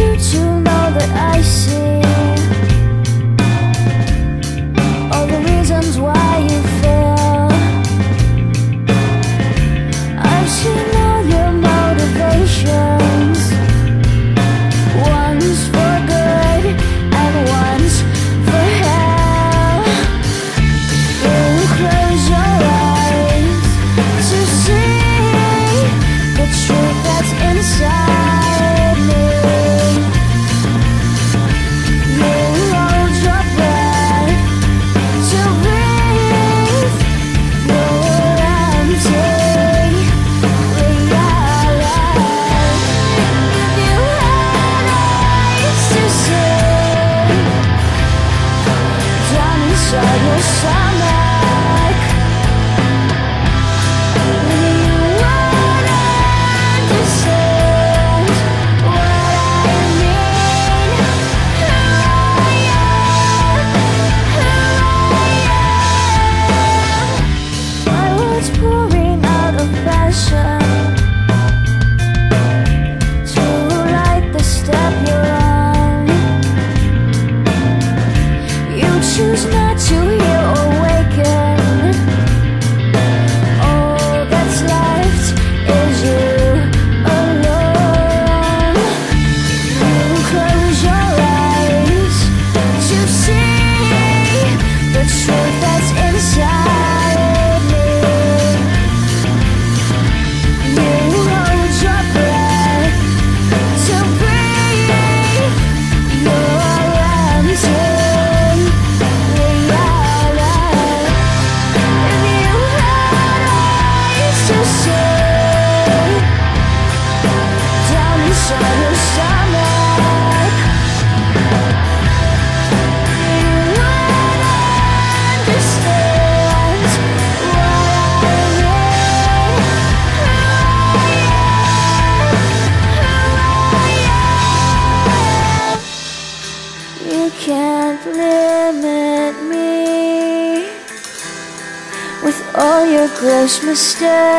痴痴闹的爱心。compliment me with all your gross mistakes.